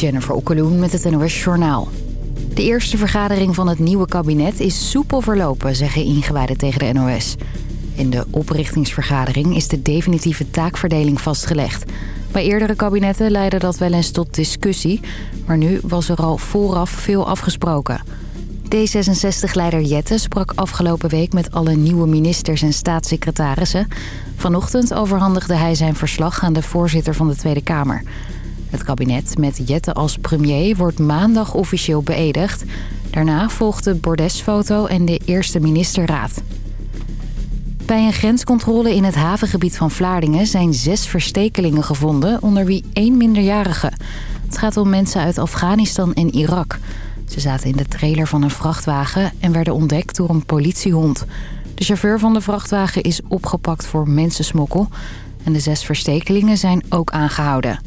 Jennifer Okkeloen met het NOS Journaal. De eerste vergadering van het nieuwe kabinet is soepel verlopen, zeggen ingewijden tegen de NOS. In de oprichtingsvergadering is de definitieve taakverdeling vastgelegd. Bij eerdere kabinetten leidde dat wel eens tot discussie... maar nu was er al vooraf veel afgesproken. D66-leider Jette sprak afgelopen week met alle nieuwe ministers en staatssecretarissen. Vanochtend overhandigde hij zijn verslag aan de voorzitter van de Tweede Kamer. Het kabinet met Jette als premier wordt maandag officieel beëdigd. Daarna volgt de bordesfoto en de eerste ministerraad. Bij een grenscontrole in het havengebied van Vlaardingen zijn zes verstekelingen gevonden, onder wie één minderjarige. Het gaat om mensen uit Afghanistan en Irak. Ze zaten in de trailer van een vrachtwagen en werden ontdekt door een politiehond. De chauffeur van de vrachtwagen is opgepakt voor mensensmokkel. En de zes verstekelingen zijn ook aangehouden.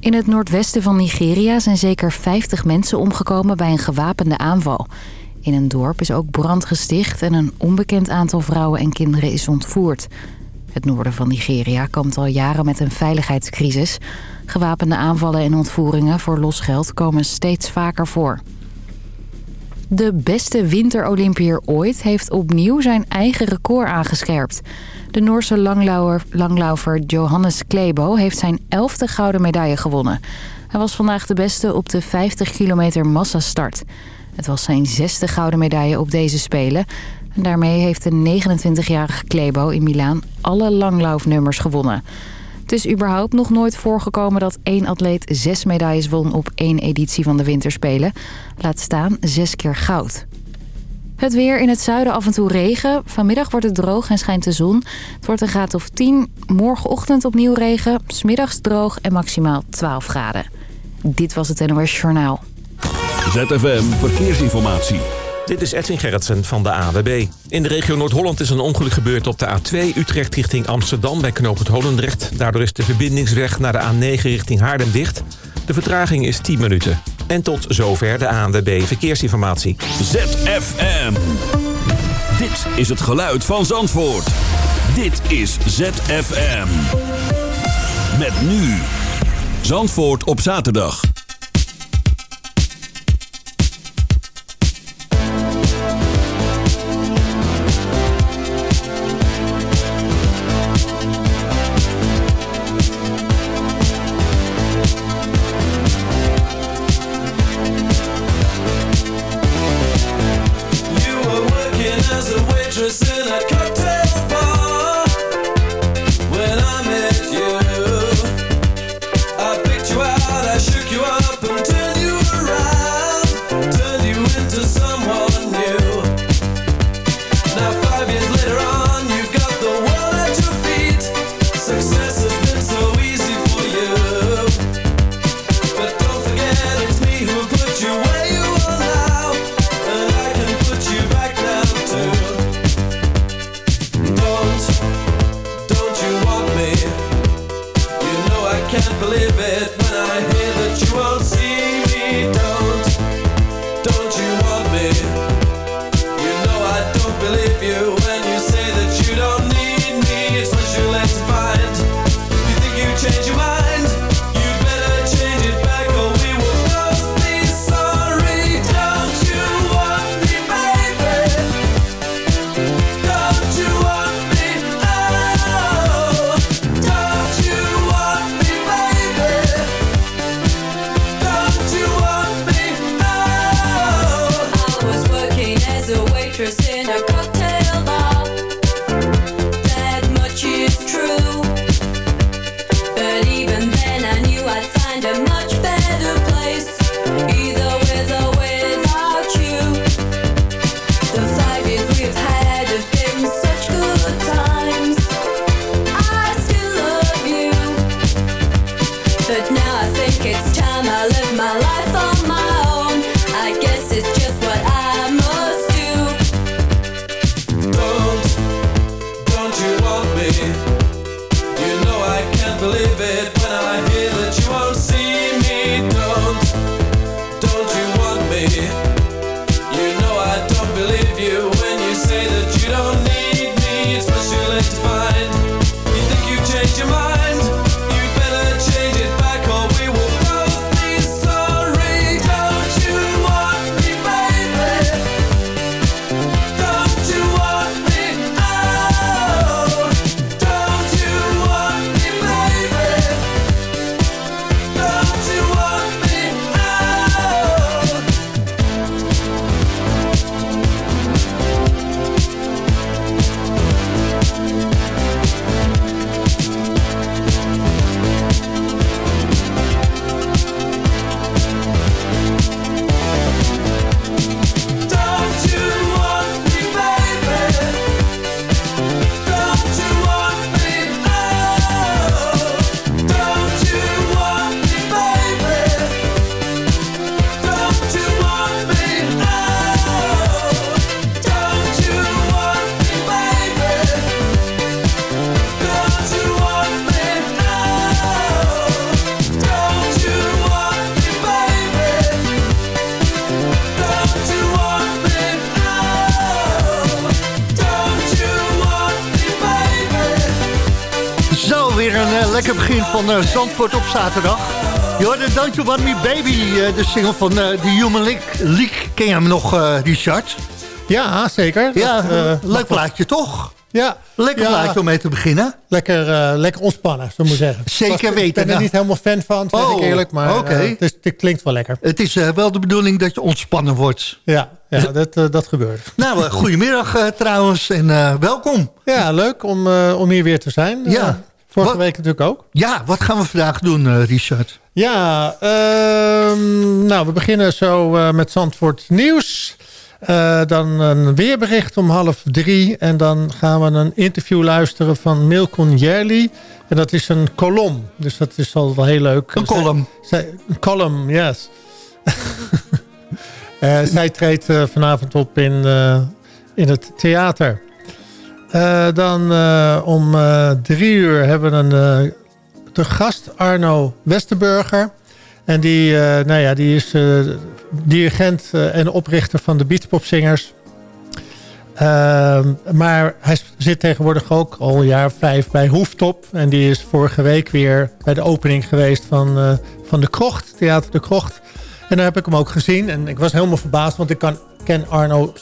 In het noordwesten van Nigeria zijn zeker 50 mensen omgekomen bij een gewapende aanval. In een dorp is ook brand gesticht en een onbekend aantal vrouwen en kinderen is ontvoerd. Het noorden van Nigeria kampt al jaren met een veiligheidscrisis. Gewapende aanvallen en ontvoeringen voor losgeld komen steeds vaker voor. De beste winterolympier ooit heeft opnieuw zijn eigen record aangescherpt. De Noorse langlaufer Johannes Klebo heeft zijn elfde gouden medaille gewonnen. Hij was vandaag de beste op de 50 kilometer massastart. Het was zijn zesde gouden medaille op deze Spelen. En daarmee heeft de 29-jarige Klebo in Milaan alle langlaufnummers gewonnen. Het is überhaupt nog nooit voorgekomen dat één atleet zes medailles won op één editie van de Winterspelen. Laat staan zes keer goud. Het weer in het zuiden af en toe regen. Vanmiddag wordt het droog en schijnt de zon. Het wordt een graad of 10. Morgenochtend opnieuw regen. Smiddags droog en maximaal 12 graden. Dit was het NOS Journaal. ZFM Verkeersinformatie. Dit is Edwin Gerritsen van de AWB. In de regio Noord-Holland is een ongeluk gebeurd op de A2 Utrecht richting Amsterdam bij knooppunt Holendrecht. Daardoor is de verbindingsweg naar de A9 richting Haarlem dicht. De vertraging is 10 minuten. En tot zover de ANWB Verkeersinformatie. ZFM. Dit is het geluid van Zandvoort. Dit is ZFM. Met nu. Zandvoort op zaterdag. Van uh, Zandvoort op zaterdag. Je hoorde Don't You Want Me Baby, uh, de single van uh, The Human League. Ken je hem nog, Richard? Ja, zeker. Ja, leuk plaatje toch? Ja. Lekker ja. plaatje om mee te beginnen. Lekker, lekker ontspannen, zo moet zeggen. Zeker weten. Ik ben er nou. niet helemaal fan van, zeg oh, ik eerlijk. Maar okay. het klinkt wel lekker. Het is wel de bedoeling dat je ontspannen wordt. Ja, ja dat, dat gebeurt. Nou, goedemiddag trouwens en welkom. Ja, leuk om, om hier weer te zijn. Ja. Vorige week natuurlijk ook. Ja, wat gaan we vandaag doen, uh, Richard? Ja, uh, nou, we beginnen zo uh, met Zandvoort Nieuws. Uh, dan een weerbericht om half drie. En dan gaan we een interview luisteren van Milcon Jerli. En dat is een kolom. Dus dat is al wel heel leuk. Een column. Zij, een column, yes. zij treedt vanavond op in, in het theater. Uh, dan uh, om uh, drie uur hebben we een de gast Arno Westerburger. En die, nou ja, die is dirigent en oprichter van de Beachpopzingers. maar hij zit tegenwoordig ook al een jaar vijf bij Hoeftop. En die is vorige week weer bij de opening geweest van, van de Krocht, Theater de Krocht. En daar heb ik hem ook gezien. En ik was helemaal verbaasd, want ik kan, ken Arno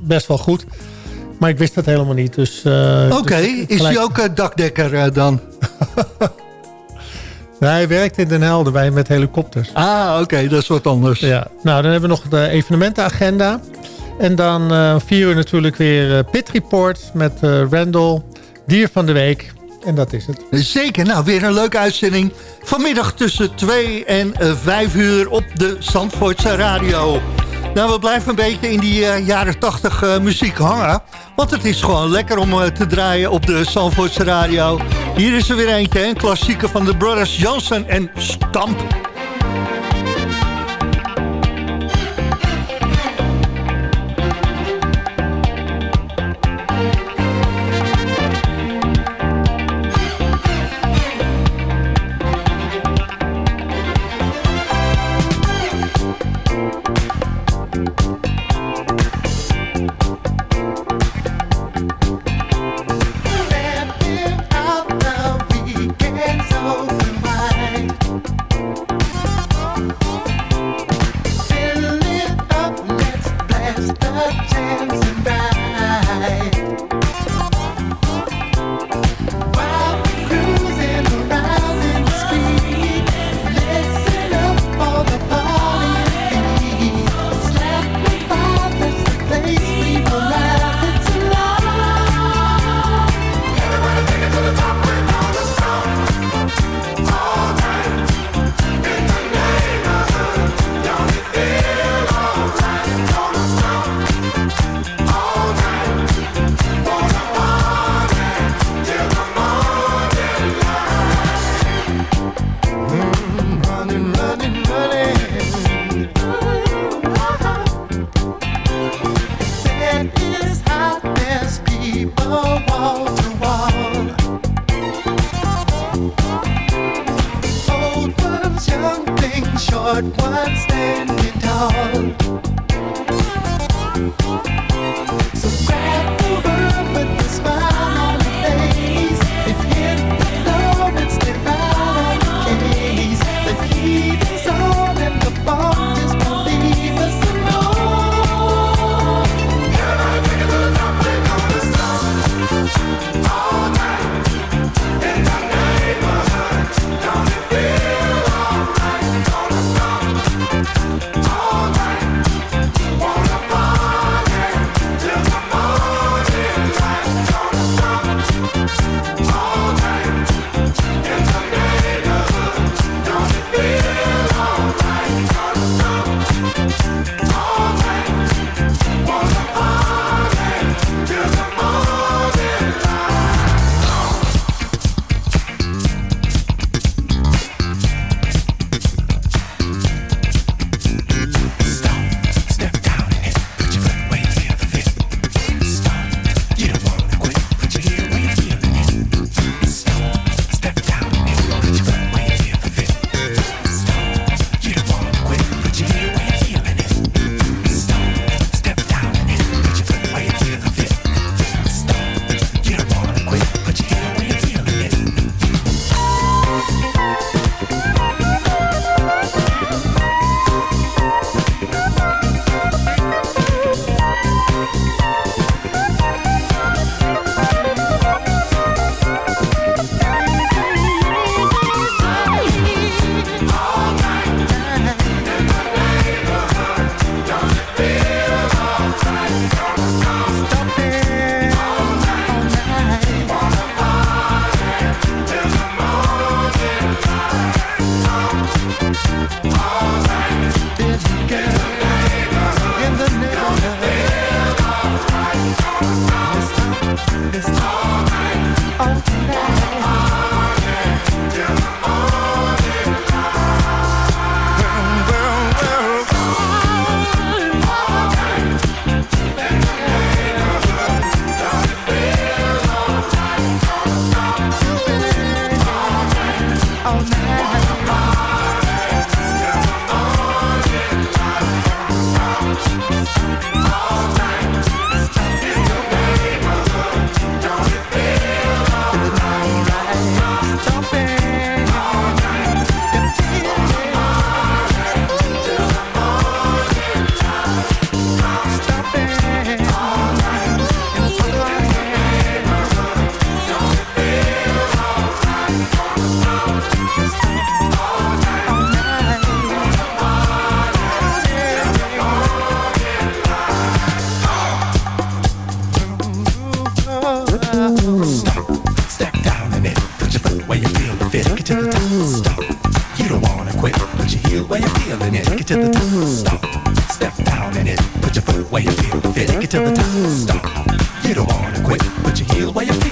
best wel goed. Maar ik wist dat helemaal niet. Dus, uh, Oké, dus is hij ook uh, dakdekker uh, dan? nee, hij werkt in Den Helder bij met helikopters. Ah, oké, dat is wat anders. Ja. Nou, dan hebben we nog de evenementenagenda. En dan vier uur natuurlijk weer Pit Report met Randall. Dier van de week. En dat is het. Zeker, nou weer een leuke uitzending. Vanmiddag tussen 2 en 5 uur op de Zandvoortse Radio. Nou, we blijven een beetje in die uh, jaren 80 uh, muziek hangen. Want het is gewoon lekker om uh, te draaien op de Zandvoortse radio. Hier is er weer eentje, een klassieker van de Brothers Johnson en Stamp.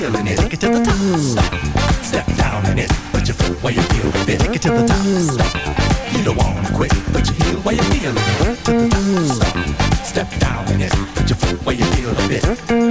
feeling it. Take it to the top. Stop. Step down in it. Put your foot where you feel it. Take it to the top. Stop. You don't wanna quit. Put your heel where you feel it. To the top. Stop. Step down in it. Put your foot where you feel it.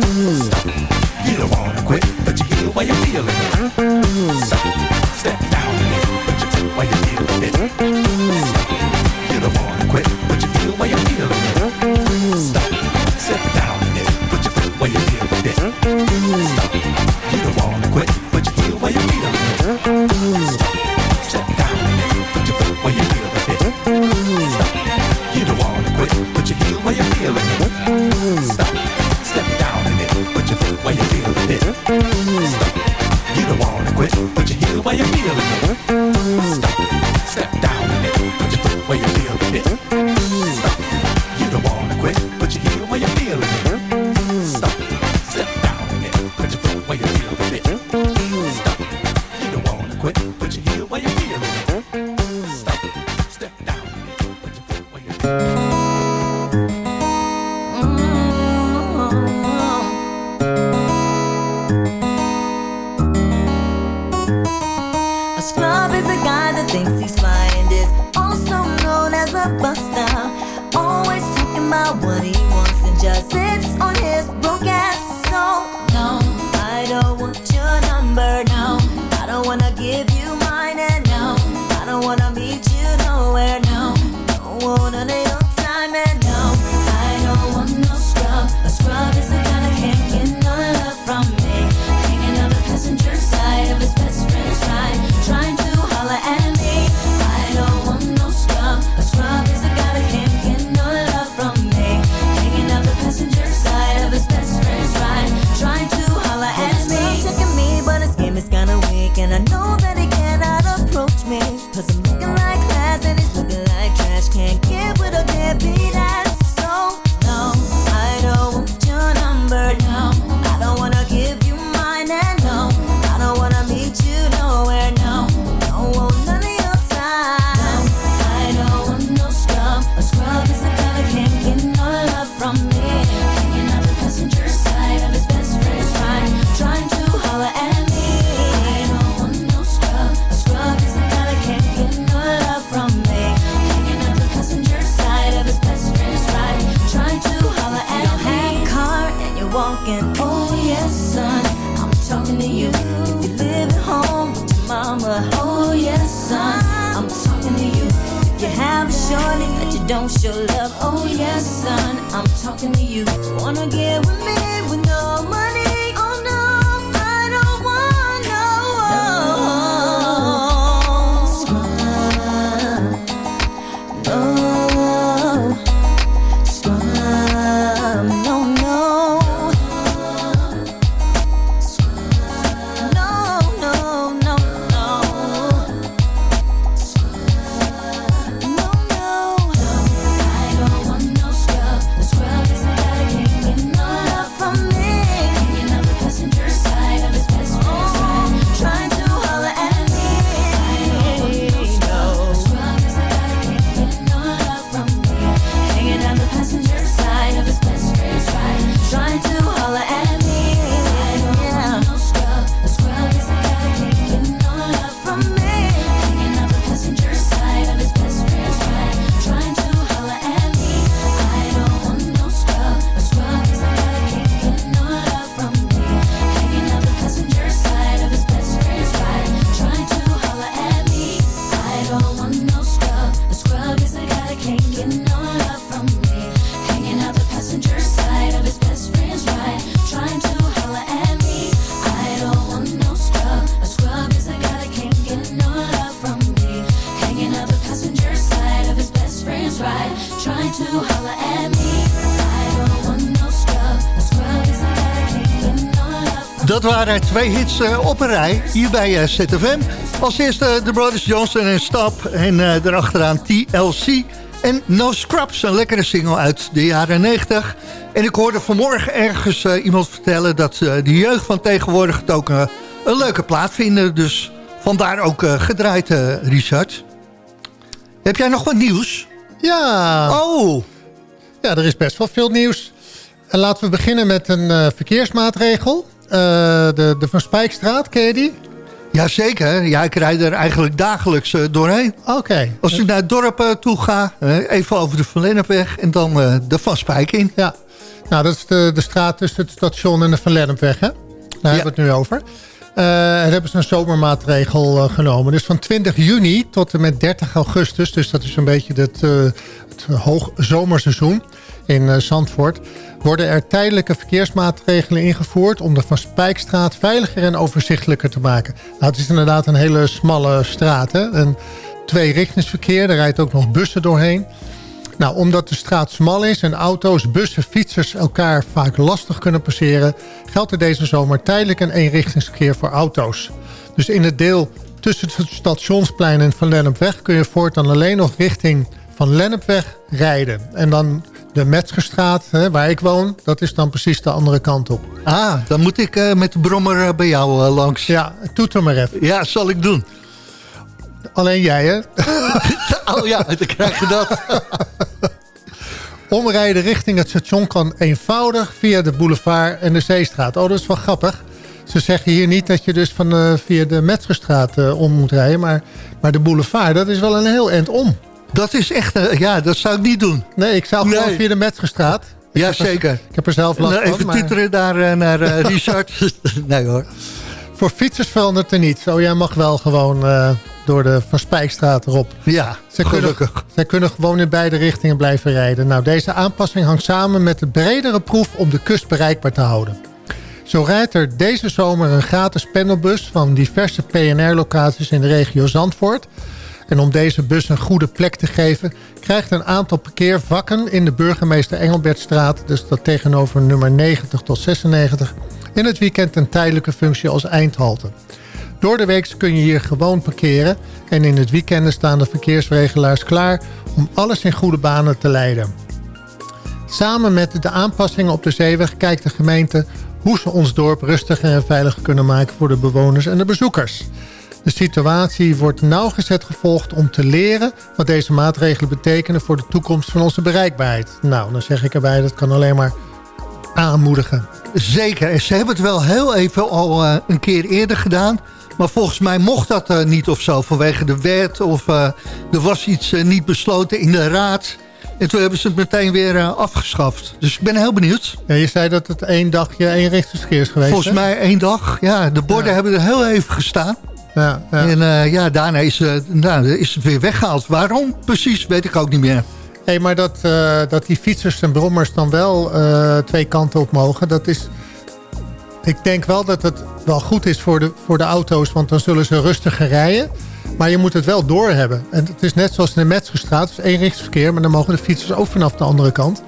dat waren twee hits eh, op een rij hier bij eh, ZFM. Als eerste eh, de Brothers Johnson en Stap en daarachteraan TLC. En No Scrubs, een lekkere single uit de jaren 90. En ik hoorde vanmorgen ergens iemand vertellen dat de jeugd van tegenwoordig het ook een leuke plaat vinden. Dus vandaar ook gedraaid, Richard. Heb jij nog wat nieuws? Ja. Oh. Ja, er is best wel veel nieuws. En laten we beginnen met een verkeersmaatregel. Eh, de, de Van Spijkstraat, ken je die? jazeker. Ja, ik rijd er eigenlijk dagelijks eh, doorheen. Oké. Als ik naar het dorp eh, toe ga, even over de Van Lennepweg en dan de Van Spijk in. Ja, nou dat is de, de straat tussen het station en de Van Lennepweg, hè? Daar hebben we het nu over. Daar hebben ze een zomermaatregel genomen. Dus van 20 juni tot en met 30 augustus, dus dat is een beetje het, het hoog zomerseizoen in eh, Zandvoort, worden er tijdelijke verkeersmaatregelen ingevoerd om de Van Spijkstraat veiliger en overzichtelijker te maken. Nou, het is inderdaad een hele smalle straat, hè? Een tweerichtingsverkeer, daar rijdt ook nog bussen doorheen. Nou, omdat de straat smal is en auto's, bussen, fietsers elkaar vaak lastig kunnen passeren... geldt er deze zomer tijdelijk een eenrichtingsverkeer voor auto's. Dus in het deel tussen het stationsplein en Van Lennepweg... kun je voortaan alleen nog richting Van Lennepweg rijden. En dan de Metzgerstraat, hè, waar ik woon, dat is dan precies de andere kant op. Ah, dan moet ik eh, met de brommer eh, bij jou eh, langs. Ja, toet er maar even. Ja, zal ik doen. Alleen jij, hè? Oh ja, dan krijg je dat. Omrijden richting het station kan eenvoudig via de boulevard en de Zeestraat. Oh, dat is wel grappig. Ze zeggen hier niet dat je dus van, via de Metzgerstraat om moet rijden. Maar, maar de boulevard, dat is wel een heel eind om. Dat is echt, eh, ja, dat zou ik niet doen. Nee, ik zou gewoon Nee. via de Metzgerstraat. Ik Ja, er- zeker. Ik heb er zelf last Nou, van. even maar tuteren daar naar eh, Richard. nee hoor. voor fietsers verandert er niets. Oh, jij mag wel gewoon door de Van Spijkstraat erop. Ja, Zij kunnen, gelukkig. zij kunnen gewoon in beide richtingen blijven rijden. Nou, deze aanpassing hangt samen met de bredere proef om de kust bereikbaar te houden. Zo rijdt er deze zomer een gratis pendelbus van diverse PNR-locaties in de regio Zandvoort. En om deze bus een goede plek te geven... krijgt een aantal parkeervakken in de burgemeester Engelbertstraat... dus dat tegenover nummer 90 tot 96... in het weekend een tijdelijke functie als eindhalte. Door de week kun je hier gewoon parkeren... en in het weekend staan de verkeersregelaars klaar... om alles in goede banen te leiden. Samen met de aanpassingen op de zeeweg kijkt de gemeente... hoe ze ons dorp rustiger en veiliger kunnen maken voor de bewoners en de bezoekers. De situatie wordt nauwgezet gevolgd om te leren... wat deze maatregelen betekenen voor de toekomst van onze bereikbaarheid. Nou, dan zeg ik erbij, dat kan alleen maar aanmoedigen. Zeker. Ze hebben het wel heel even al eh, een keer eerder gedaan. Maar volgens mij mocht dat eh, niet of zo vanwege de wet. Of eh, er was iets niet besloten in de raad. En toen hebben ze het meteen weer afgeschaft. Dus ik ben heel benieuwd. Ja, je zei dat het één dagje één richtingsverkeer is geweest. Volgens hè? mij één dag. Ja, de borden Ja. hebben er heel even gestaan. Ja, ja. En eh, ja, daarna is, eh, nou, is het weer weggehaald. Waarom precies, weet ik ook niet meer. Hey, maar dat, eh, dat die fietsers en brommers dan wel twee kanten op mogen, dat is... Ik denk wel dat het wel goed is voor de, voor de auto's, want dan zullen ze rustiger rijden. Maar je moet het wel doorhebben. En het is net zoals in de Metzgerstraat, het is eenrichtsverkeer, maar dan mogen de fietsers ook vanaf de andere kant.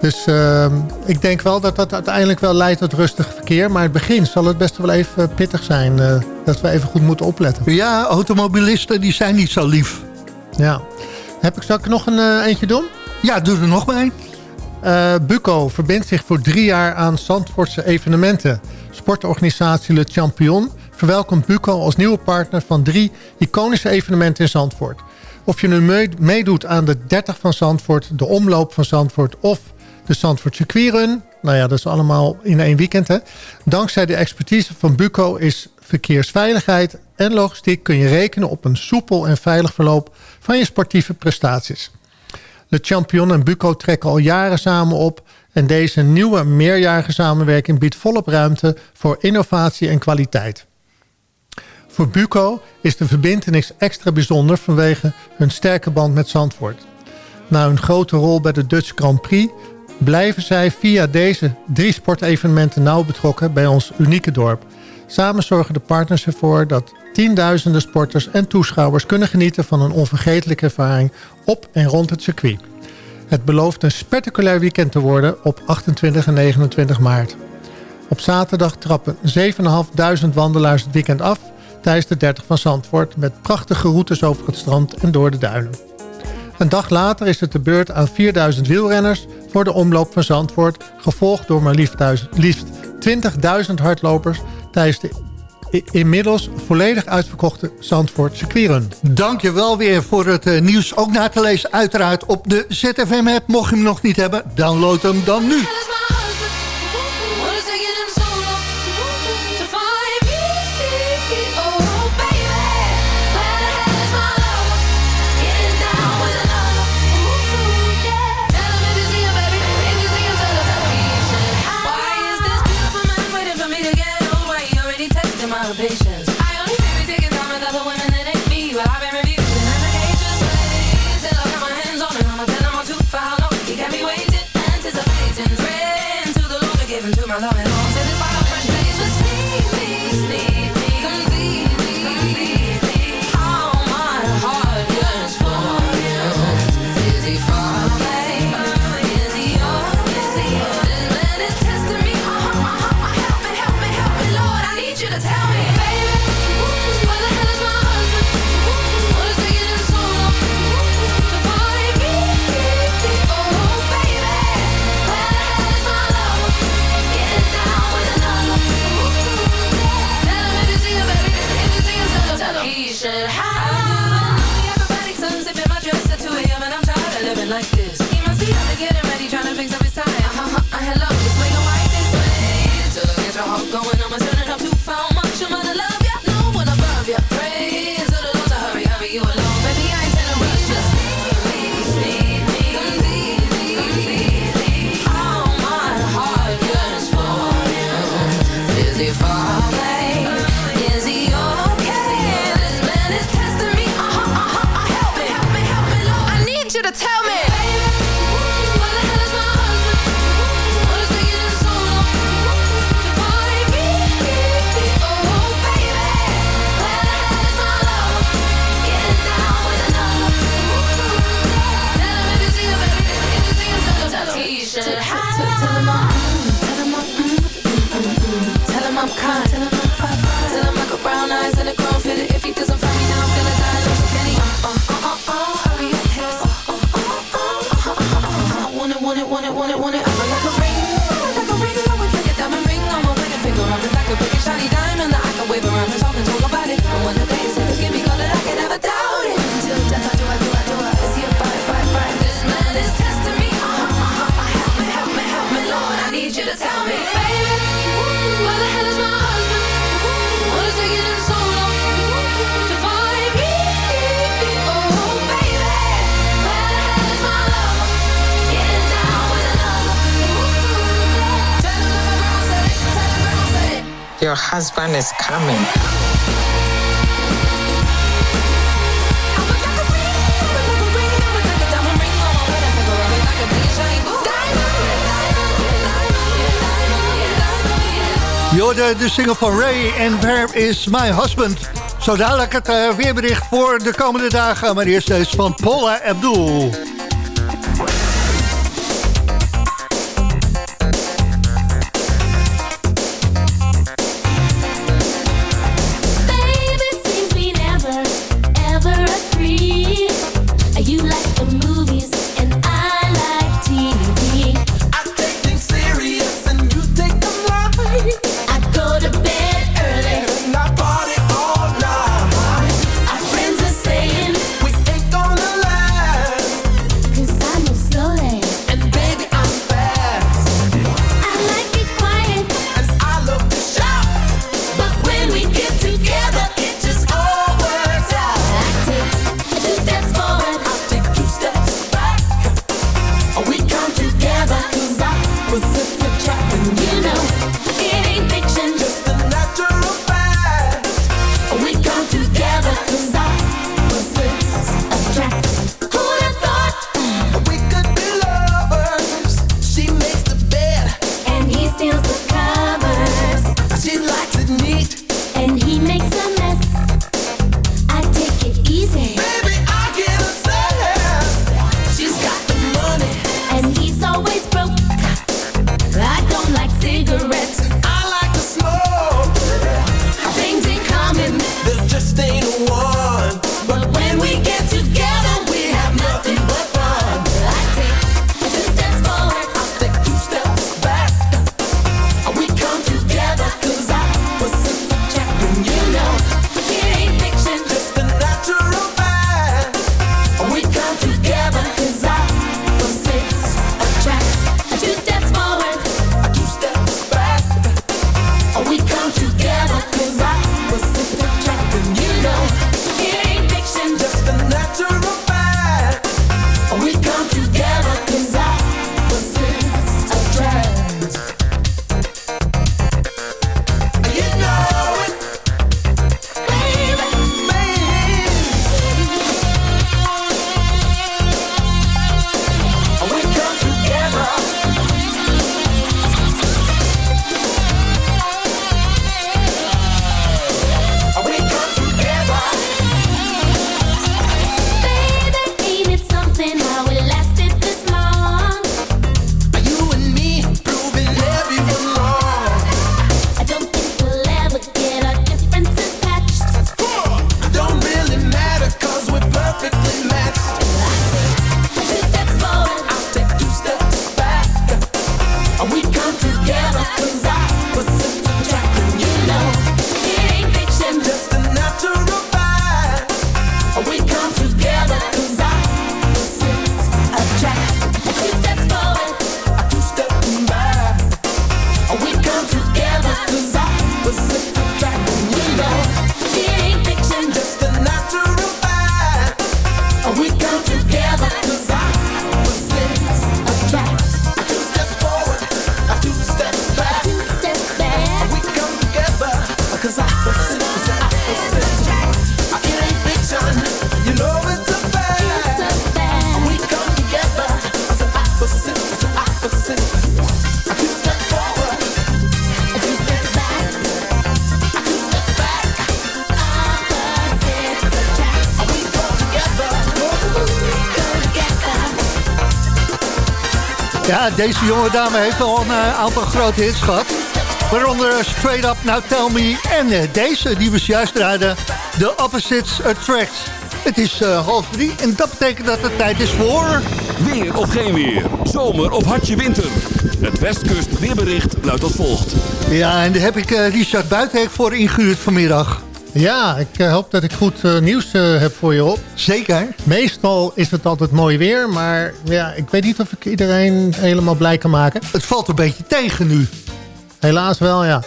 Dus ehm, ik denk wel dat dat uiteindelijk wel leidt tot rustig verkeer. Maar in het begin zal het best wel even pittig zijn. eh, dat we even goed moeten opletten. Ja, automobilisten die zijn niet zo lief. Ja. Heb ik, zal ik nog een eh, eentje doen? Ja, doe er nog maar een. Eh, Buco verbindt zich voor drie jaar aan Zandvoortse evenementen. Sportorganisatie Le Champion verwelkomt Buco als nieuwe partner van drie iconische evenementen in Zandvoort. Of je nu mee- meedoet aan de 30 van Zandvoort, de omloop van Zandvoort of de Zandvoort circuitrun. Nou ja, dat is allemaal in één weekend. Hè? Dankzij de expertise van Buco is verkeersveiligheid en logistiek kun je rekenen op een soepel en veilig verloop van je sportieve prestaties. De Champion en Buco trekken al jaren samen op... en deze nieuwe meerjarige samenwerking biedt volop ruimte voor innovatie en kwaliteit. Voor Buco is de verbintenis extra bijzonder vanwege hun sterke band met Zandvoort. Na hun grote rol bij de Dutch Grand Prix blijven zij via deze drie sportevenementen nauw betrokken bij ons unieke dorp. Samen zorgen de partners ervoor dat tienduizenden sporters en toeschouwers kunnen genieten van een onvergetelijke ervaring op en rond het circuit. Het belooft een spectaculair weekend te worden op 28 en 29 maart. Op zaterdag trappen 7.500 wandelaars het weekend af tijdens de 30 van Zandvoort met prachtige routes over het strand en door de duinen. Een dag later is het de beurt aan 4000 wielrenners voor de omloop van Zandvoort, gevolgd door maar liefst duizend- liefst 20.000 hardlopers tijdens de inmiddels volledig uitverkochte Zandvoort circuitrun. Dank je wel weer voor het uh, nieuws. Ook na te lezen uiteraard op de ZFM-app. Mocht je hem nog niet hebben, download hem dan nu. Your husband is coming. Je de single van Ray en Where is my husband? Zo dadelijk het uh, weerbericht voor de komende dagen. Maar eerst deze van Paula Abdul. Ja, deze jonge dame heeft al een eh, aantal grote hits gehad. Waaronder Straight Up Now Tell Me en eh, deze die we juist draaiden. The Opposites Attract. Het is uh, half drie en dat betekent dat het tijd is voor... Weer of geen weer, zomer of hartje winter. Het Westkust weerbericht luidt als volgt. Ja, en daar heb ik uh, Richard Buitenhek voor ingehuurd vanmiddag. Ja, ik uh, hoop dat ik goed uh, nieuws uh, heb voor je op. Zeker. Meestal is het altijd mooi weer, maar ja, ik weet niet of ik iedereen helemaal blij kan maken. Het valt een beetje tegen nu. Helaas wel, ja.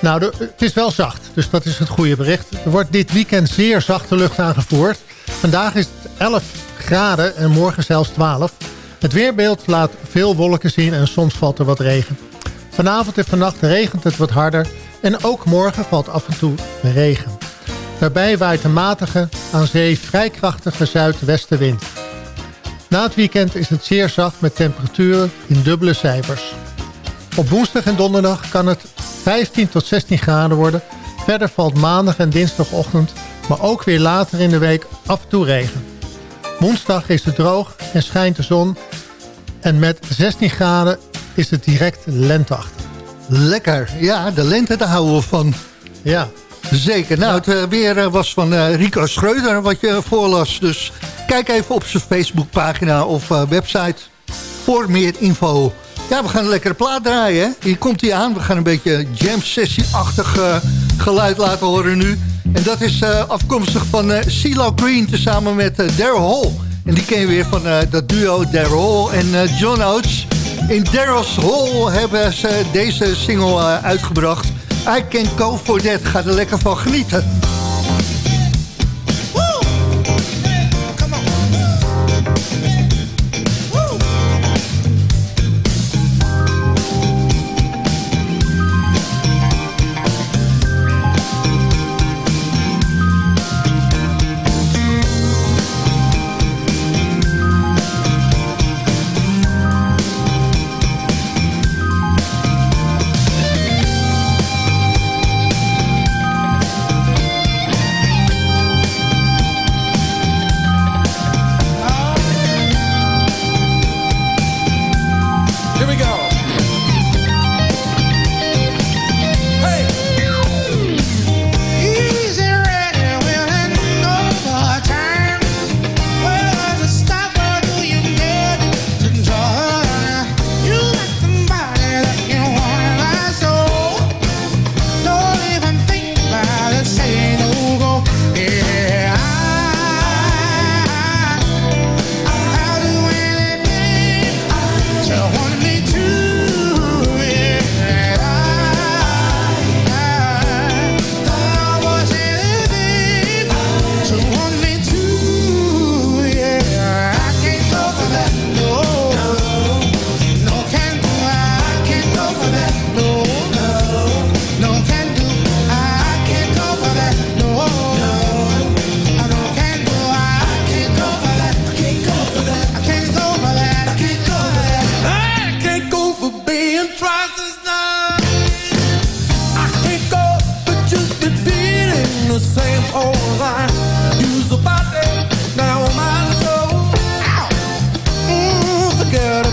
Nou, de, het is wel zacht, dus dat is het goede bericht. Er wordt dit weekend zeer zachte lucht aangevoerd. Vandaag is het 11 graden en morgen zelfs 12. Het weerbeeld laat veel wolken zien en soms valt er wat regen. Vanavond en vannacht regent het wat harder en ook morgen valt af en toe regen. Daarbij waait een matige, aan zee vrij krachtige zuidwestenwind. Na het weekend is het zeer zacht met temperaturen in dubbele cijfers. Op woensdag en donderdag kan het 15 tot 16 graden worden. Verder valt maandag en dinsdagochtend, maar ook weer later in de week af en toe regen. Woensdag is het droog en schijnt de zon. En met 16 graden is het direct lenteachtig. Lekker. Ja, de lente, daar houden we van. Ja. Zeker. Nou, het uh, weer was van uh, Rico Schreuder wat je voorlas. Dus kijk even op zijn Facebookpagina of website voor meer info. Ja, we gaan een lekkere plaat draaien. Hè? Hier komt hij aan. We gaan een beetje jam sessie-achtig geluid laten horen nu. En dat is afkomstig van uh, CeeLo Green tezamen met Daryl Hall. En die ken je weer van dat duo Daryl Hall en John Oates. In Daryl's Hall hebben ze deze single uitgebracht. I Can Go For That. Ga er lekker van genieten.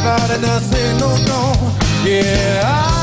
about it, and I say no, no. Yeah, I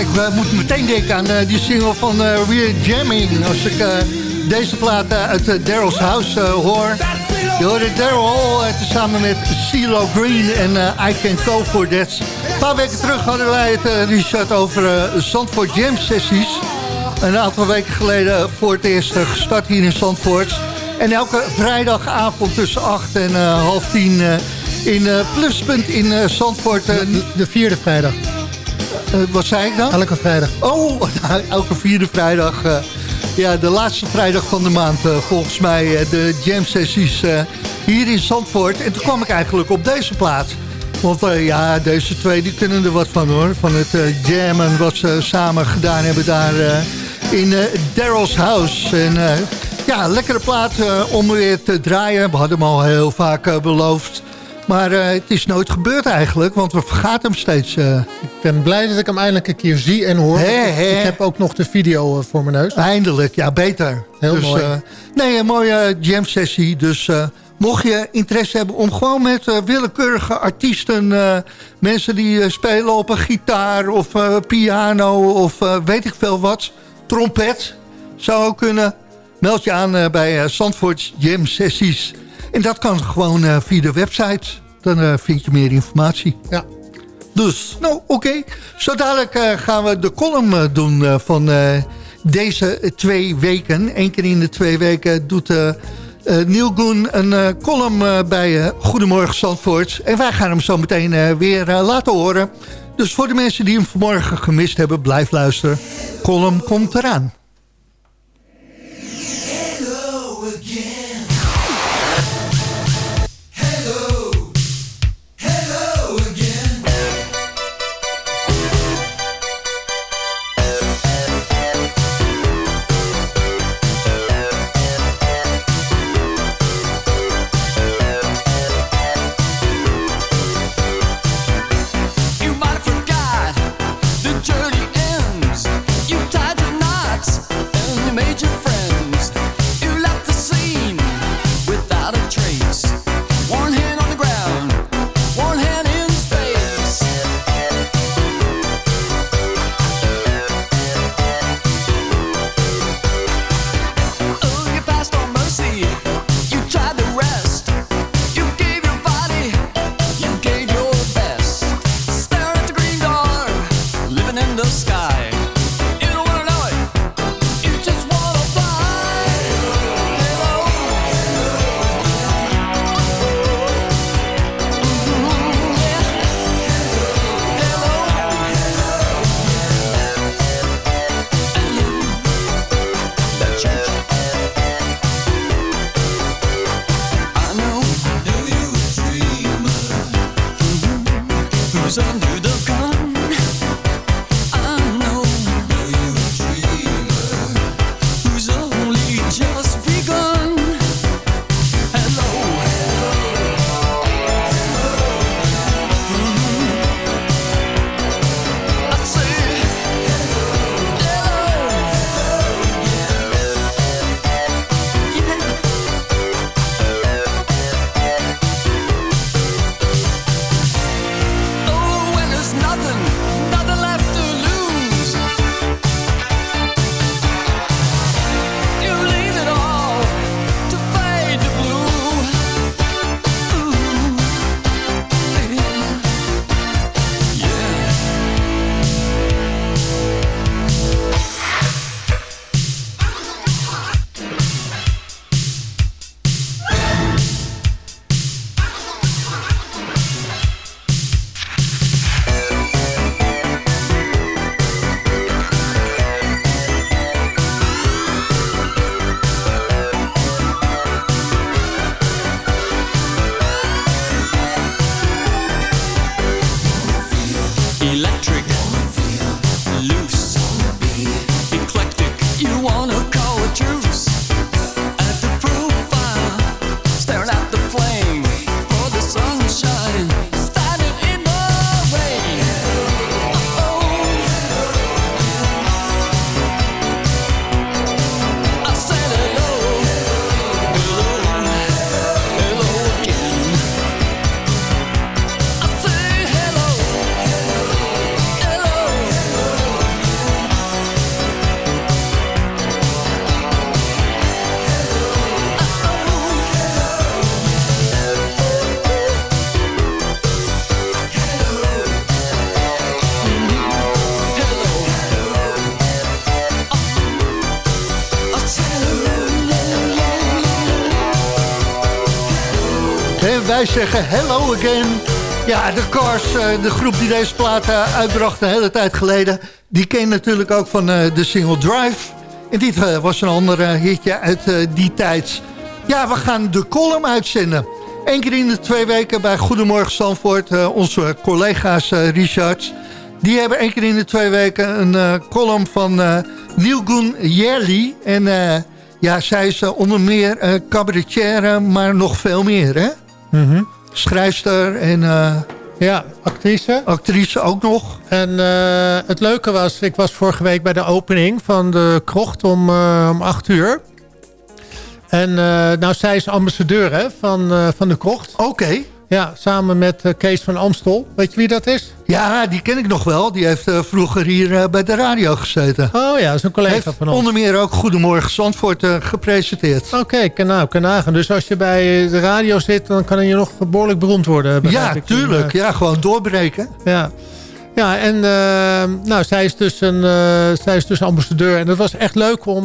Ik eh, moet meteen denken aan eh, die single van eh We're Jamming. Als ik deze plaat uit uh, Daryl's House hoor. Je hoorde Daryl uh, samen met CeeLo Green en I Can Go For That. Een paar weken terug hadden wij het, Richard, over Zandvoort Jam Sessies. Een aantal weken geleden voor het eerst gestart hier in Zandvoort. En elke vrijdagavond tussen 8 en half 10 eh, in Pluspunt in Zandvoort. De, de vierde vrijdag. Eh, wat zei ik dan? Elke vrijdag. Oh, nou, elke vierde vrijdag. eh, ja, de laatste vrijdag van de maand. eh, volgens mij de jam sessies hier in Zandvoort. En toen kwam ik eigenlijk op deze plaat. Want ja, deze twee die kunnen er wat van hoor. Van het eh, jammen wat ze samen gedaan hebben daar in Daryl's House. En ja, lekkere plaat om weer te draaien. We hadden hem al heel vaak beloofd. Maar eh, het is nooit gebeurd eigenlijk, want we vergaten hem steeds. eh, Ik ben blij dat ik hem eindelijk een keer zie en hoor. Ik- heb ook nog de video eh, voor mijn neus. Eindelijk, ja, beter. Heel dus, mooi. nee, een mooie jam sessie. Dus mocht je interesse hebben om gewoon met willekeurige artiesten... mensen die spelen op een gitaar of piano of weet ik veel wat... trompet, zou ook kunnen. Meld je aan bij eh Zandvoort Jam Sessies. En dat kan gewoon eh, via de website. Dan eh, vind je meer informatie. Ja. Dus, nou, oké. Zo dadelijk eh, gaan we de column doen van deze twee weken. Eén keer in de twee weken doet eh, Neil Goen een column bij Goedemorgen Zandvoort. En wij gaan hem zo meteen weer laten horen. Dus voor de mensen die hem vanmorgen gemist hebben, blijf luisteren. Column komt eraan. Sunday. Zeggen hello again. Ja, de Cars, eh, de groep die deze plaat eh, uitbracht een hele tijd geleden... die ken natuurlijk ook van eh, de single Drive. En dit was een ander hitje uit die tijd. Ja, we gaan de column uitzenden. Eén keer in de twee weken bij Goedemorgen eh, onze collega's Richards... die hebben één keer in de twee weken een column van Nielgun Yerli. En ja, zij is onder meer cabaretière, maar nog veel meer, hè? Mhm. Schrijfster en eh, Ja, actrice. actrice ook nog. En eh, het leuke was, ik was vorige week bij de opening van de krocht om, eh, om 8 uur. En nou, zij is ambassadeur hè, van, van de krocht. Oké. Ja, samen met Kees van Amstel. Weet je wie dat is? Ja, die ken ik nog wel. Die heeft eh, vroeger hier eh, bij de radio gezeten. Oh ja, dat is een collega Heeft van ons. onder meer ook Goedemorgen Zandvoort eh, gepresenteerd. Oké, nou, kan nagaan. Dus als je bij de radio zit, dan kan je nog behoorlijk beroemd worden. Ja, ik. tuurlijk. Ja, gewoon doorbreken. ja. Ja, en nou, zij, is dus een, eh, zij is dus ambassadeur. En dat was echt leuk om,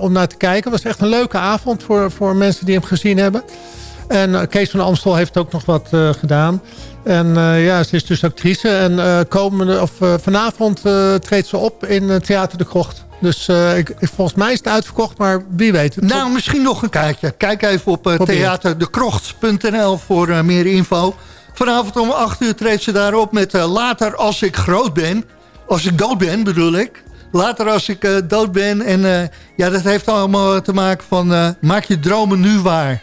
om naar te kijken. Het was echt een leuke avond voor, voor mensen die hem gezien hebben. En Kees van Amstel heeft ook nog wat gedaan. En eh, ja, ze is dus actrice. En eh, komende, of, eh, vanavond treedt ze op in Theater de Krocht. Dus ik, ik- volgens mij is het uitverkocht, maar wie weet het. Nou, misschien nog een kaartje. Kijk even op theaterdekrocht.nl voor meer info. Vanavond om 8 uur treedt ze daarop met Later als ik groot ben. Als ik dood ben, bedoel ik. Later als ik dood ben. En ja, dat heeft allemaal te maken van... maak je dromen nu waar.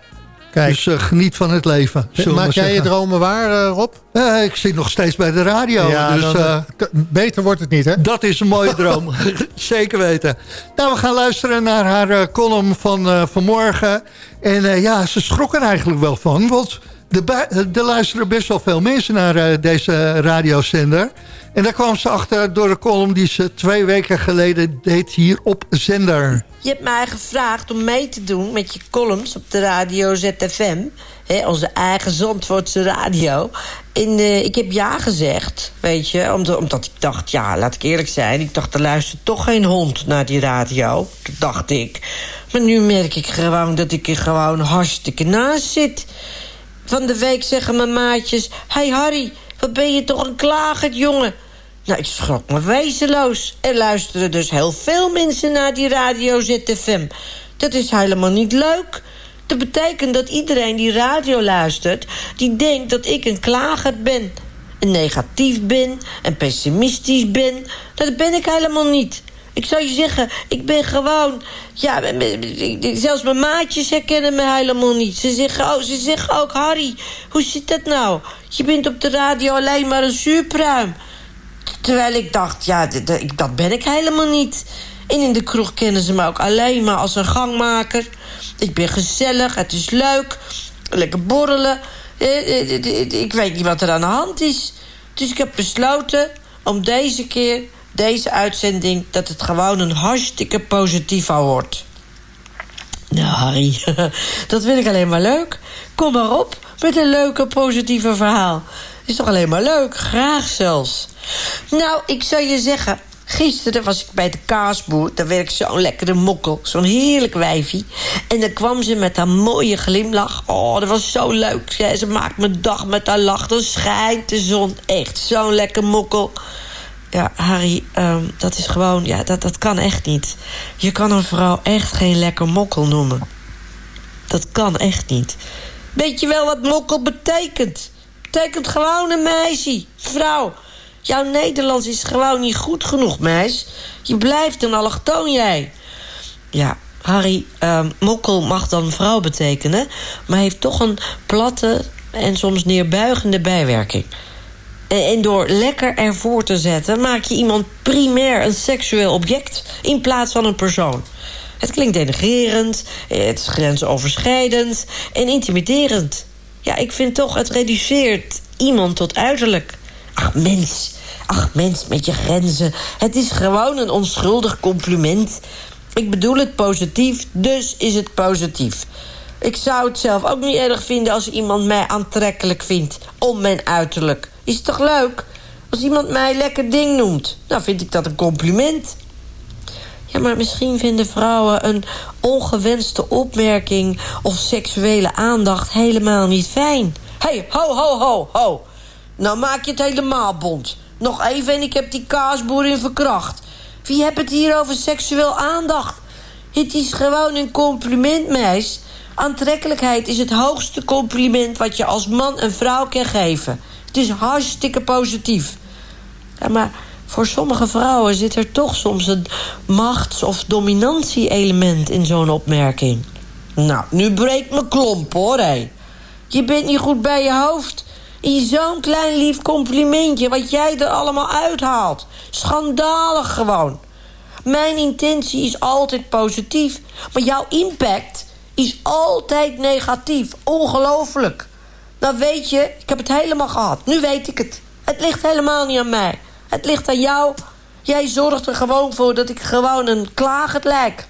Kijk. Dus eh, geniet van het leven. we Maak jij je dromen waar, eh, Rob? Eh, ik zit nog steeds bij de radio. dus, dan, eh, beter wordt het niet, hè? dat is een mooie droom. Zeker weten. Nou, we gaan luisteren naar haar eh, column van eh, vanmorgen. En eh, ja, ze schrok er eigenlijk wel van. Want er, eh, er luisteren best wel veel mensen naar eh, deze radiozender. En daar kwam ze achter door de column die ze twee weken geleden deed hier op zender. Je hebt mij gevraagd om mee te doen met je columns op de radio ZFM. Hè, onze eigen Zandvoortse radio. En eh, ik heb ja gezegd, weet je. Omdat, omdat ik dacht, ja, laat ik eerlijk zijn. Ik dacht, er luistert toch geen hond naar die radio. Dat dacht ik. Maar nu merk ik gewoon dat ik er gewoon hartstikke naast zit. Van de week zeggen mijn maatjes... hey Harry, wat ben je toch een klagend jongen? Nou, ik schrok me wezenloos. Er luisteren dus heel veel mensen naar die radio ZFM. Dat is helemaal niet leuk. Dat betekent dat iedereen die radio luistert... die denkt dat ik een klager ben. En negatief ben en pessimistisch ben. Dat ben ik helemaal niet. Ik zou je zeggen, ik ben gewoon... Ja, zelfs mijn maatjes herkennen me helemaal niet. Ze zeggen, oh, ze zeggen ook, Harry, hoe zit dat nou? Je bent op de radio alleen maar een zuurpruim. Terwijl ik dacht, ja, dat ben ik helemaal niet. En in de kroeg kennen ze me ook alleen maar als een gangmaker. Ik ben gezellig, het is leuk. Lekker borrelen. Eh, eh, Ik weet niet wat er aan de hand is. Dus ik heb besloten om deze keer, deze uitzending... dat het gewoon een hartstikke positieve wordt. Nou, Harry, dat vind ik alleen maar leuk. Kom maar op met een leuke, positieve verhaal. Is toch alleen maar leuk? Graag zelfs. Nou, ik zou je zeggen... Gisteren was ik bij de kaasboer. Daar werkt zo'n lekkere mokkel. Zo'n heerlijk wijfie. En dan kwam ze met haar mooie glimlach. Oh, dat was zo leuk. Ze, ze maakt mijn dag met haar lach. Dan schijnt de zon. Echt zo'n lekker mokkel. Ja, Harry, ehm, dat is gewoon... Ja, dat, dat kan echt niet. Je kan een vrouw echt geen lekker mokkel noemen. Dat kan echt niet. Weet je wel wat mokkel betekent? Betekent gewoon een meisje, vrouw. Jouw Nederlands is gewoon niet goed genoeg, meis. Je blijft een allochtoon, jij. Ja, Harry, ehm, mokkel mag dan vrouw betekenen... maar heeft toch een platte en soms neerbuigende bijwerking. En, door lekker ervoor te zetten... maak je iemand primair een seksueel object... in plaats van een persoon. Het klinkt denigrerend, het is grensoverschrijdend en intimiderend. Ja, ik vind toch, het reduceert iemand tot uiterlijk. Ach, mens. Ach, mens met je grenzen. Het is gewoon een onschuldig compliment. Ik bedoel het positief, dus is het positief. Ik zou het zelf ook niet erg vinden als iemand mij aantrekkelijk vindt... om mijn uiterlijk. Is het toch leuk? Als iemand mij lekker ding noemt, dan vind ik dat een compliment. Ja, maar misschien vinden vrouwen een ongewenste opmerking... of seksuele aandacht helemaal niet fijn. hey, ho, ho, ho, ho. Nou maak je het helemaal bond. Nog even en ik heb die kaasboer in verkracht. Wie hebt het hier over seksueel aandacht? Het is gewoon een compliment, meis. Aantrekkelijkheid is het hoogste compliment... wat je als man en vrouw kan geven. Het is hartstikke positief. Ja, maar voor sommige vrouwen zit er toch soms een machts- of dominantie-element in zo'n opmerking. Nou, nu breekt me klomp, hoor, hé. Je bent niet goed bij je hoofd. In zo'n klein lief complimentje wat jij er allemaal uithaalt. Schandalig gewoon. Mijn intentie is altijd positief. Maar jouw impact is altijd negatief. Ongelooflijk. Nou weet je, ik heb het helemaal gehad. Nu weet ik het. Het ligt helemaal niet aan mij. Het ligt aan jou. Jij zorgt er gewoon voor dat ik gewoon een klagend lijk.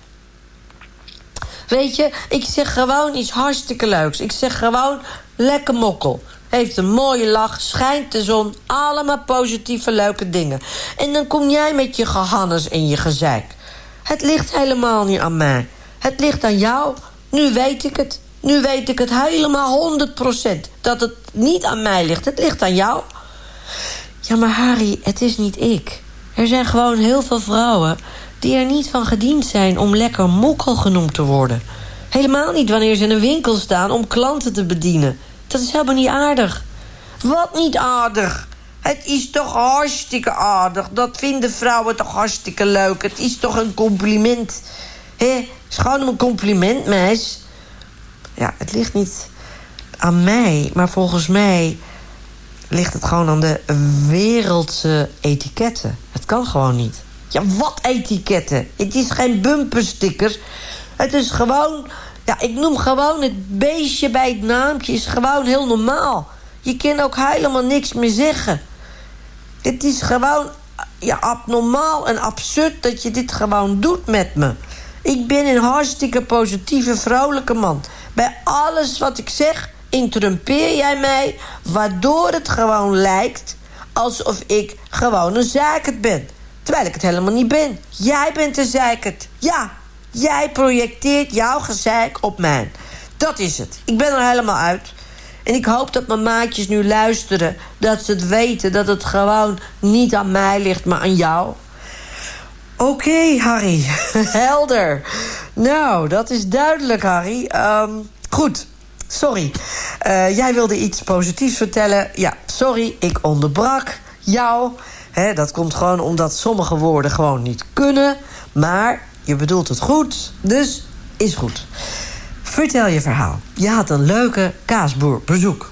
Weet je, ik zeg gewoon iets hartstikke leuks. Ik zeg gewoon lekker mokkel. Heeft een mooie lach, schijnt de zon. Allemaal positieve leuke dingen. En dan kom jij met je gehannes en je gezeik. Het ligt helemaal niet aan mij. Het ligt aan jou. Nu weet ik het. Nu weet ik het helemaal 100%. Dat het niet aan mij ligt. Het ligt aan jou. Ja, maar Harry, het is niet ik. Er zijn gewoon heel veel vrouwen die er niet van gediend zijn om lekker mokkel genoemd te worden. Helemaal niet wanneer ze in een winkel staan om klanten te bedienen. Dat is helemaal niet aardig. Wat niet aardig? Het is toch hartstikke aardig. Dat vinden vrouwen toch hartstikke leuk. Het is toch een compliment. Hé, is gewoon een compliment, meis. Ja, het ligt niet aan mij, maar volgens mij ligt het gewoon aan de wereldse etiketten. Het kan gewoon niet. Ja, wat etiketten? Het is geen bumpersticker. Het is gewoon... Ja, ik noem gewoon het beestje bij het naampje. is gewoon heel normaal. Je kan ook helemaal niks meer zeggen. Het is gewoon ja, abnormaal en absurd dat je dit gewoon doet met me. Ik ben een hartstikke positieve, vrolijke man. Bij alles wat ik zeg, interrumpeer jij mij... waardoor het gewoon lijkt alsof ik gewoon een zeikert ben. Terwijl ik het helemaal niet ben. Jij bent een zeikert. Ja, jij projecteert jouw gezeik op mij. Dat is het. Ik ben er helemaal uit. En ik hoop dat mijn maatjes nu luisteren. Dat ze het weten dat het gewoon niet aan mij ligt, maar aan jou. Oké, Harry. Helder. Nou, dat is duidelijk, Harry. Ehm, goed. Sorry. Eh, jij wilde iets positiefs vertellen. Ja, sorry, ik onderbrak jou. Dat komt gewoon omdat sommige woorden gewoon niet kunnen. Maar je bedoelt het goed, dus is goed. Vertel je verhaal. Je had een leuke kaasboerbezoek.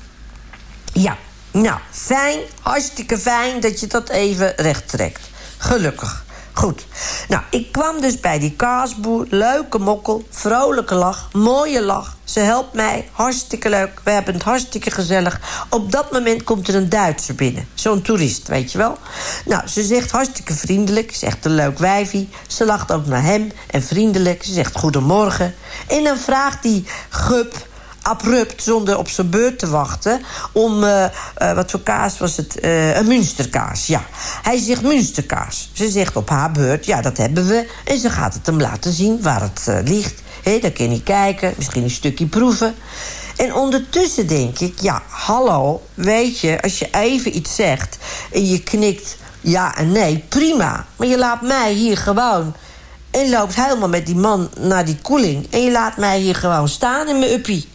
Ja, nou, fijn, hartstikke fijn dat je dat even recht trekt. Gelukkig. Goed. Nou, ik kwam dus bij die kaasboer. Leuke mokkel, vrolijke lach, mooie lach. Ze helpt mij, hartstikke leuk. We hebben het hartstikke gezellig. Op dat moment komt er een Duitser binnen. Zo'n toerist, weet je wel. Nou, ze zegt hartstikke vriendelijk. Ze zegt een leuk wijfie. Ze lacht ook naar hem en vriendelijk. Ze zegt goedemorgen. En dan vraagt die gup abrupt, zonder op zijn beurt te wachten... om, uh, uh, wat voor kaas was het? Uh, een Münsterkaas, ja. Hij zegt Münsterkaas. Ze zegt op haar beurt, ja, dat hebben we. En ze gaat het hem laten zien waar het ligt. Hé, dan kan hij kijken, misschien een stukje proeven. En ondertussen denk ik, ja, hallo, weet je... als je even iets zegt en je knikt ja en nee, prima. Maar je laat mij hier gewoon... en loopt helemaal met die man naar die koeling... en je laat mij hier gewoon staan in mijn uppie...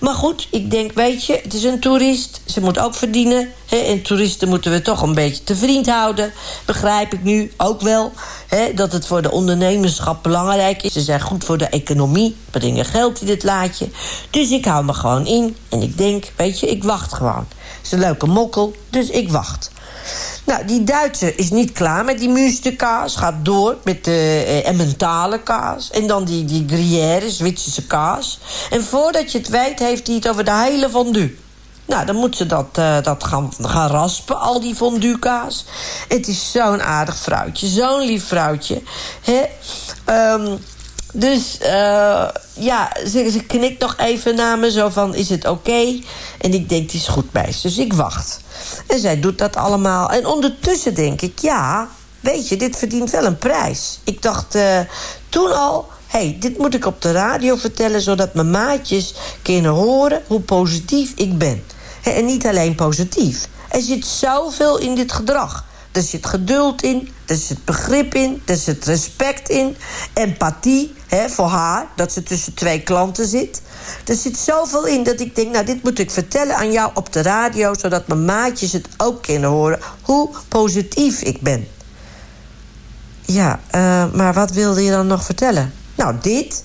Maar goed, ik denk, weet je, het is een toerist. Ze moet ook verdienen. Hè? En toeristen moeten we toch een beetje te vriend houden. Begrijp ik nu ook wel. Hè? Dat het voor de ondernemerschap belangrijk is. Ze zijn goed voor de economie. Brengen geld in dit laadje. Dus ik hou me gewoon in. En ik denk, weet je, ik wacht gewoon. Het een leuke mokkel, dus ik wacht. Nou, die Duitser is niet klaar met die Münsterkaas. Gaat door met de uh, kaas. En dan die, die Gruyère, Zwitserse kaas. En voordat je het weet, heeft hij het over de hele fondue. Nou, dan moet ze dat, uh, dat gaan, gaan raspen, al die fondue-kaas. Het is zo'n aardig vrouwtje, zo'n lief vrouwtje. Hè? Um, dus uh, ja, ze, knikt nog even naar me, zo van, is het oké? En ik denk, het is goed bij Dus ik wacht. En zij doet dat allemaal. En ondertussen denk ik, ja, weet je, dit verdient wel een prijs. Ik dacht uh, toen al, hey, dit moet ik op de radio vertellen... zodat mijn maatjes kunnen horen hoe positief ik ben. En niet alleen positief. Er zit zoveel in dit gedrag. Er zit geduld in, er zit begrip in, er zit respect in. Empathie voor haar, dat ze tussen twee klanten zit. Er zit zoveel in dat ik denk, nou, dit moet ik vertellen aan jou op de radio... zodat mijn maatjes het ook kunnen horen, hoe positief ik ben. Ja, eh, maar wat wilde je dan nog vertellen? Nou, dit.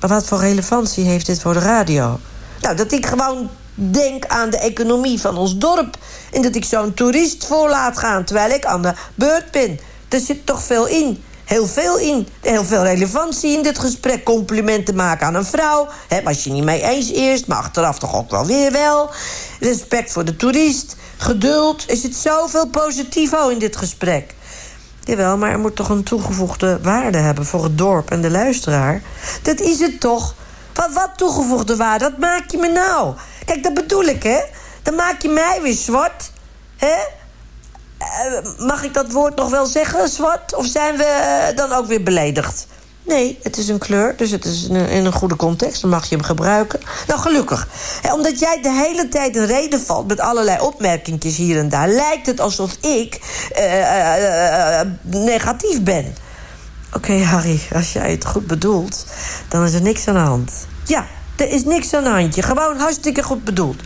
Maar wat voor relevantie heeft dit voor de radio? Nou, dat ik gewoon denk aan de economie van ons dorp... en dat ik zo'n toerist voor laat gaan terwijl ik aan de beurt ben. Er zit toch veel in. Heel veel in. Heel veel relevantie in dit gesprek. Complimenten maken aan een vrouw. Hè, was je niet mee eens eerst, maar achteraf toch ook wel weer wel. Respect voor de toerist. Geduld. Er zit zoveel positivo in dit gesprek. Jawel, maar er moet toch een toegevoegde waarde hebben voor het dorp en de luisteraar? Dat is het toch? Wat, wat toegevoegde waarde? Dat maak je me nou. Kijk, dat bedoel ik, hè? Dan maak je mij weer zwart. Hè? Eh, mag ik dat woord nog wel zeggen, zwart? Of zijn we eh, dan ook weer beledigd? Nee, het is een kleur, dus het is in een, in goede context. Dan mag je hem gebruiken. Nou, gelukkig. Omdat jij de hele tijd een reden valt... met allerlei opmerkingjes hier en daar... lijkt het alsof ik eh, negatief ben. Oké, Harry, als jij het goed bedoelt... dan is er niks aan de hand. Ja, er is niks aan de handje. Gewoon hartstikke goed bedoeld.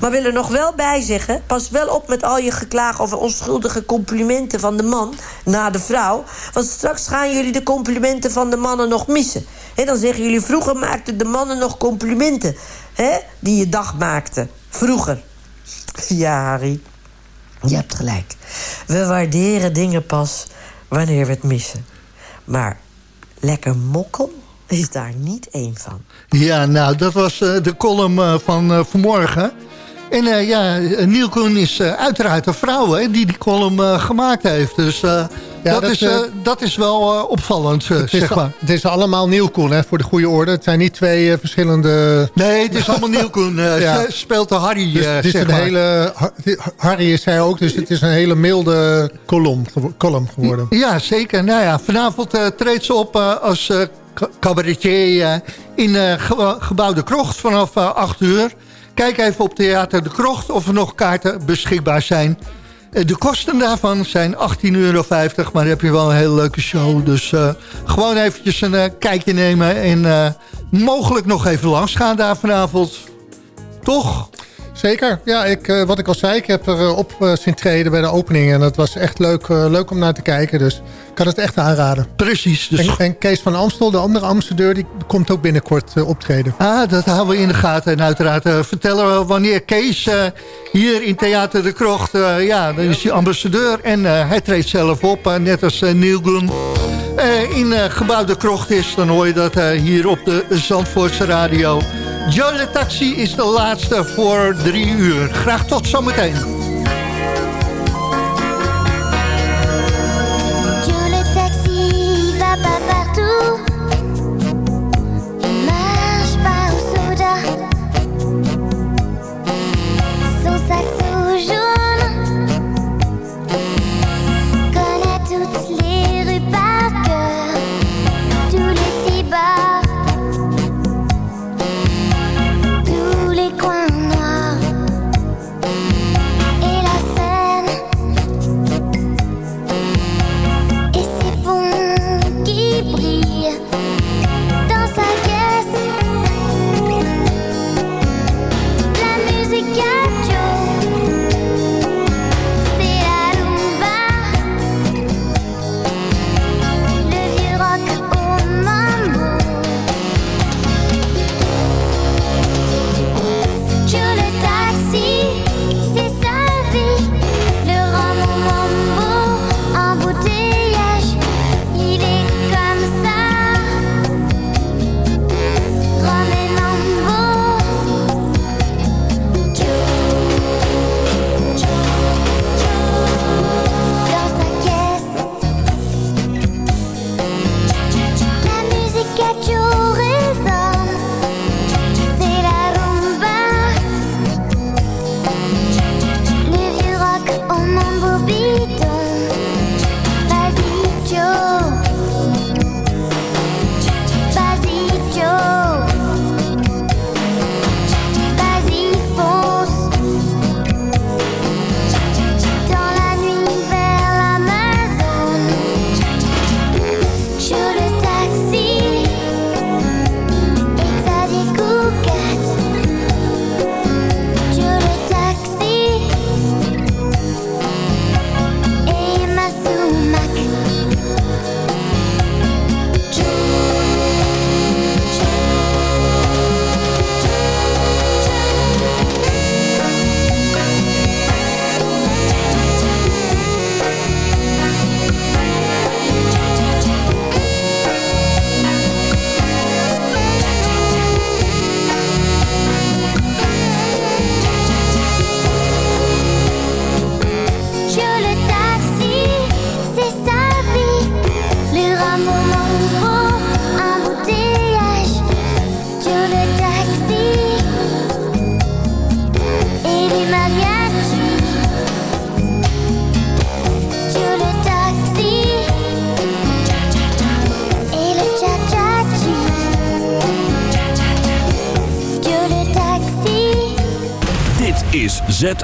Maar wil er nog wel bij zeggen... pas wel op met al je geklaag over onschuldige complimenten van de man... naar de vrouw. Want straks gaan jullie de complimenten van de mannen nog missen. Hè, dan zeggen jullie... vroeger maakten de mannen nog complimenten... Hè, die je dag maakten. Vroeger. Ja, Harry. Je hebt gelijk. We waarderen dingen pas wanneer we het missen. Maar lekker mokkel is daar niet één van. Ja, nou, dat was eh, de column eh, van eh, vanmorgen. En ja, Niel Koen is uiteraard een vrouw hè, die die column gemaakt heeft. Dus eh, dat, dat, is, dat is wel opvallend, is, zeg maar. het is allemaal Neil Koen, hè, voor de goede orde. Het zijn niet twee verschillende... Nee, het is allemaal Niel Koen. Ja. ze speelt de Harry, Dus het is zeg een maar. hele... Harry is hij ook, dus het is een hele milde column, column geworden. Ja, zeker. Nou ja, vanavond treedt ze op als cabaretier eh, in eh, ge- gebouw De Krocht vanaf eh 8 uur. Kijk even op Theater De Krocht of er nog kaarten beschikbaar zijn. Eh, de kosten daarvan zijn 18,50 euro, maar dan heb je wel een hele leuke show. Dus eh, gewoon eventjes een eh, kijkje nemen en eh, mogelijk nog even langs gaan daar vanavond. Toch? Zeker. Ja, ik, eh, wat ik al zei, ik heb er eh, op eh, zien treden bij de opening. En het was echt leuk, eh, leuk om naar te kijken. Dus kan het echt aanraden. Precies. Dus... En, en Kees van Amstel, de andere ambassadeur, die komt ook binnenkort eh, optreden. Ah, dat houden we in de gaten. En uiteraard eh, vertellen we wanneer Kees eh, hier in Theater de Krocht... eh, ja, dan is hij ambassadeur en eh, hij treedt zelf op, net als uh, Neil Gunn. eh, in eh, gebouw de Krocht is, dan hoor je dat eh, hier op de Zandvoortse radio. Jolle Taxi is de laatste voor drie uur. Graag tot zometeen. 就